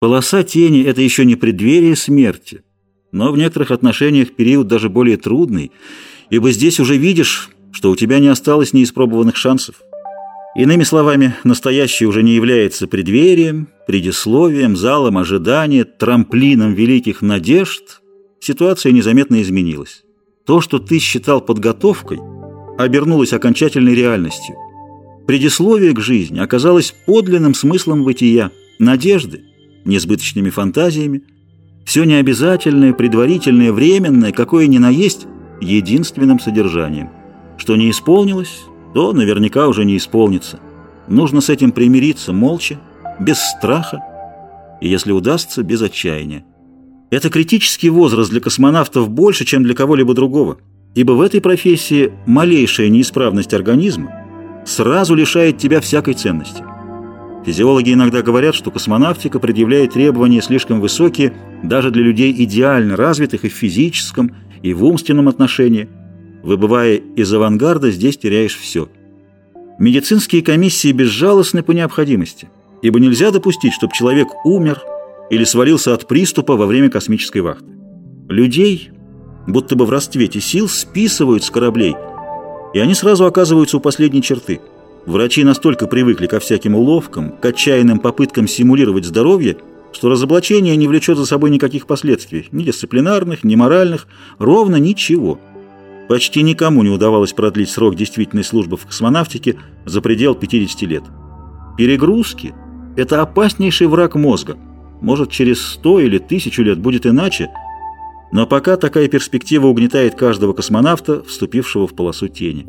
Полоса тени — это еще не преддверие смерти, но в некоторых отношениях период даже более трудный, ибо здесь уже видишь, что у тебя не осталось неиспробованных шансов. Иными словами, настоящее уже не является преддверием, предисловием, залом ожидания, трамплином великих надежд. Ситуация незаметно изменилась. То, что ты считал подготовкой, обернулось окончательной реальностью. Предисловие к жизни оказалось подлинным смыслом бытия, надежды, несбыточными фантазиями, все необязательное, предварительное, временное, какое ни на есть, единственным содержанием. Что не исполнилось, то наверняка уже не исполнится. Нужно с этим примириться молча, без страха, и, если удастся, без отчаяния. Это критический возраст для космонавтов больше, чем для кого-либо другого, ибо в этой профессии малейшая неисправность организма сразу лишает тебя всякой ценности. Физиологи иногда говорят, что космонавтика предъявляет требования слишком высокие даже для людей идеально развитых и в физическом, и в умственном отношении. Выбывая из авангарда, здесь теряешь все. Медицинские комиссии безжалостны по необходимости, ибо нельзя допустить, чтобы человек умер или свалился от приступа во время космической вахты. Людей, будто бы в расцвете сил, списывают с кораблей, и они сразу оказываются у последней черты – Врачи настолько привыкли ко всяким уловкам, к отчаянным попыткам симулировать здоровье, что разоблачение не влечет за собой никаких последствий, ни дисциплинарных, ни моральных, ровно ничего. Почти никому не удавалось продлить срок действительной службы в космонавтике за предел 50 лет. Перегрузки – это опаснейший враг мозга. Может, через 100 или 1000 лет будет иначе, но пока такая перспектива угнетает каждого космонавта, вступившего в полосу тени.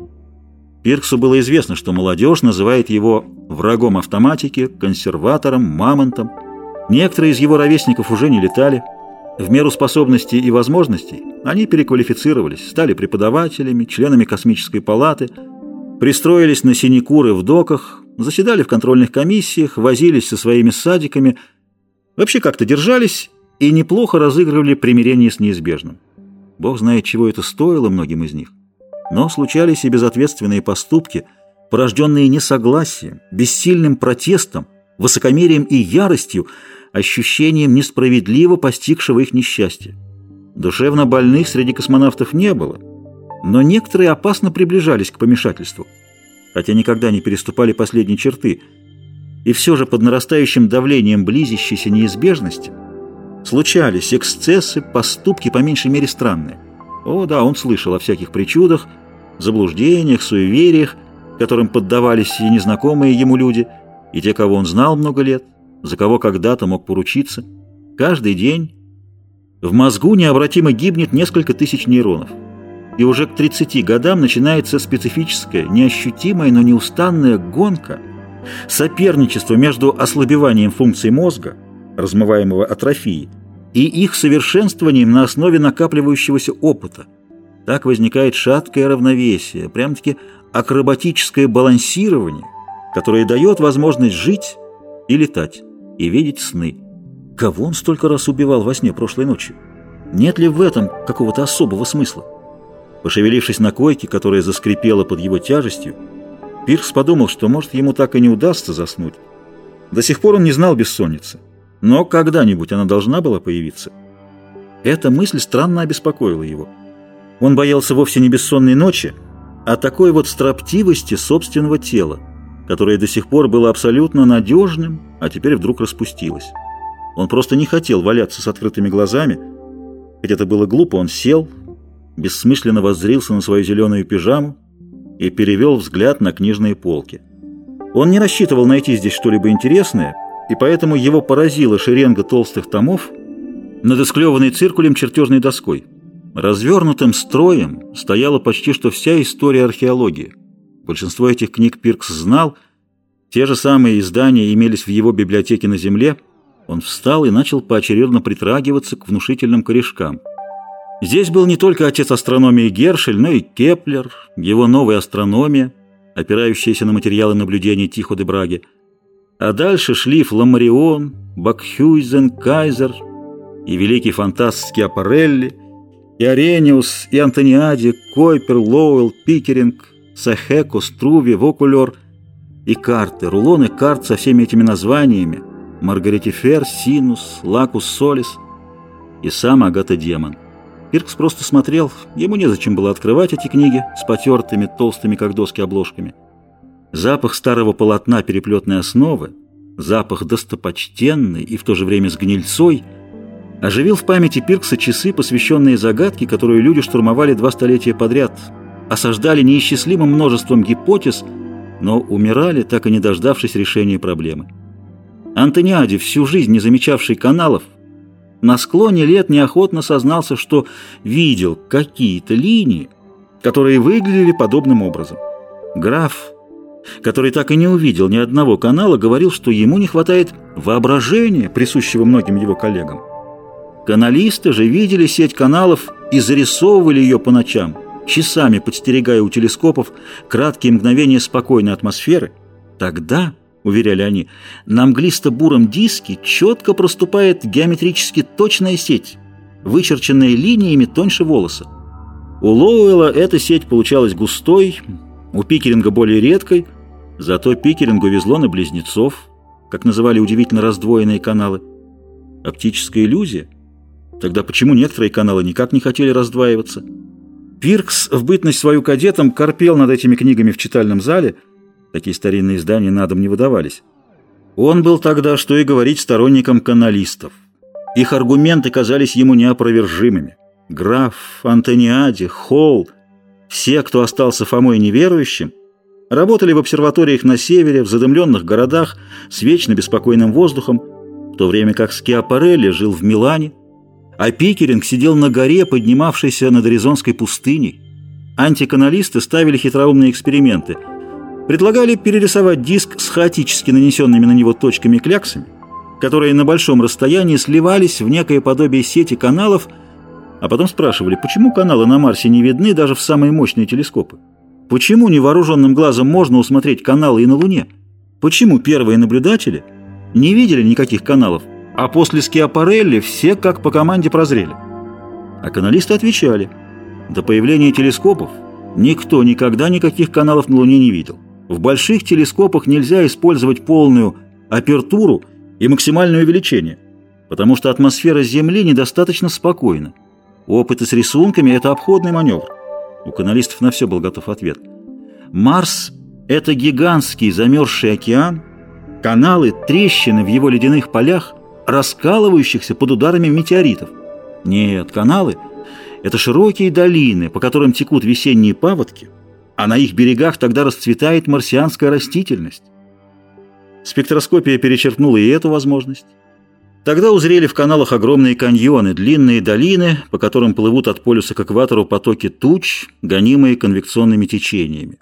Пирксу было известно, что молодежь называет его врагом автоматики, консерватором, мамонтом. Некоторые из его ровесников уже не летали. В меру способностей и возможностей они переквалифицировались, стали преподавателями, членами космической палаты, пристроились на синекуры в доках, заседали в контрольных комиссиях, возились со своими садиками, вообще как-то держались и неплохо разыгрывали примирение с неизбежным. Бог знает, чего это стоило многим из них. Но случались и безответственные поступки, порожденные несогласием, бессильным протестом, высокомерием и яростью, ощущением несправедливо постигшего их несчастья. Душевно больных среди космонавтов не было, но некоторые опасно приближались к помешательству, хотя никогда не переступали последней черты, и все же под нарастающим давлением близящейся неизбежности случались эксцессы, поступки по меньшей мере странные. О да, он слышал о всяких причудах, заблуждениях, суевериях, которым поддавались и незнакомые ему люди, и те, кого он знал много лет, за кого когда-то мог поручиться. Каждый день в мозгу необратимо гибнет несколько тысяч нейронов. И уже к 30 годам начинается специфическая, неощутимая, но неустанная гонка, соперничество между ослабеванием функций мозга, размываемого атрофией, и их совершенствованием на основе накапливающегося опыта. Так возникает шаткое равновесие, прям-таки акробатическое балансирование, которое дает возможность жить и летать, и видеть сны. Кого он столько раз убивал во сне прошлой ночью? Нет ли в этом какого-то особого смысла? Пошевелившись на койке, которая заскрипела под его тяжестью, Пирс подумал, что, может, ему так и не удастся заснуть. До сих пор он не знал бессонницы, но когда-нибудь она должна была появиться. Эта мысль странно обеспокоила его. Он боялся вовсе не бессонной ночи, а такой вот строптивости собственного тела, которое до сих пор было абсолютно надежным, а теперь вдруг распустилось. Он просто не хотел валяться с открытыми глазами. Ведь это было глупо, он сел, бессмысленно воззрился на свою зеленую пижаму и перевел взгляд на книжные полки. Он не рассчитывал найти здесь что-либо интересное, и поэтому его поразила шеренга толстых томов над исклеванной циркулем чертежной доской. Развернутым строем стояла почти что вся история археологии. Большинство этих книг Пиркс знал, те же самые издания имелись в его библиотеке на земле. Он встал и начал поочередно притрагиваться к внушительным корешкам. Здесь был не только отец астрономии Гершель, но и Кеплер, его новая астрономия, опирающаяся на материалы наблюдений Тихо де Браги. А дальше шли Фламарион, Бакхюйзен, Кайзер и великий фантаст Скиапарелли – и Аррениус, и Антониади, Койпер, Лоуэлл, Пикеринг, Сахеко, Струве, Вокулер и карты, рулоны карт со всеми этими названиями, Маргаритифер Синус, Лакус Солис и сам Агата-демон. Пиркс просто смотрел, ему незачем было открывать эти книги с потертыми, толстыми, как доски, обложками. Запах старого полотна переплетной основы, запах достопочтенный и в то же время с гнильцой, оживил в памяти Пиркса часы, посвященные загадке, которую люди штурмовали два столетия подряд, осаждали неисчислимым множеством гипотез, но умирали, так и не дождавшись решения проблемы. Антониади, всю жизнь не замечавший каналов, на склоне лет неохотно сознался, что видел какие-то линии, которые выглядели подобным образом. Граф, который так и не увидел ни одного канала, говорил, что ему не хватает воображения, присущего многим его коллегам. Каналисты же видели сеть каналов и зарисовывали ее по ночам, часами подстерегая у телескопов краткие мгновения спокойной атмосферы. Тогда уверяли они, на мглисто-буром диске четко проступает геометрически точная сеть, вычерченная линиями тоньше волоса. У Лоуэлла эта сеть получалась густой, у Пикеринга более редкой, зато Пикерингу везло на близнецов, как называли удивительно раздвоенные каналы. Оптическая иллюзия? Тогда почему некоторые каналы никак не хотели раздваиваться? Пиркс в бытность свою кадетом корпел над этими книгами в читальном зале – Такие старинные издания на дом не выдавались. Он был тогда, что и говорить, сторонником каналистов. Их аргументы казались ему неопровержимыми. Граф, Антониади, Холл, все, кто остался Фомой неверующим, работали в обсерваториях на севере, в задымленных городах, с вечно беспокойным воздухом, в то время как Скиапарелли жил в Милане, а Пикеринг сидел на горе, поднимавшейся над Аризонской пустыней. Антиканалисты ставили хитроумные эксперименты – Предлагали перерисовать диск с хаотически нанесенными на него точками-кляксами, которые на большом расстоянии сливались в некое подобие сети каналов, а потом спрашивали, почему каналы на Марсе не видны даже в самые мощные телескопы? Почему невооруженным глазом можно усмотреть каналы и на Луне? Почему первые наблюдатели не видели никаких каналов, а после Скиапарелли все как по команде прозрели? А каналисты отвечали, до появления телескопов никто никогда никаких каналов на Луне не видел. В больших телескопах нельзя использовать полную апертуру и максимальное увеличение, потому что атмосфера Земли недостаточно спокойна. Опыты с рисунками – это обходный маневр. У каналистов на все был готов ответ. Марс – это гигантский замерзший океан, каналы, трещины в его ледяных полях, раскалывающихся под ударами метеоритов. Нет, каналы – это широкие долины, по которым текут весенние паводки – а на их берегах тогда расцветает марсианская растительность. Спектроскопия перечеркнула и эту возможность. Тогда узрели в каналах огромные каньоны, длинные долины, по которым плывут от полюса к экватору потоки туч, гонимые конвекционными течениями.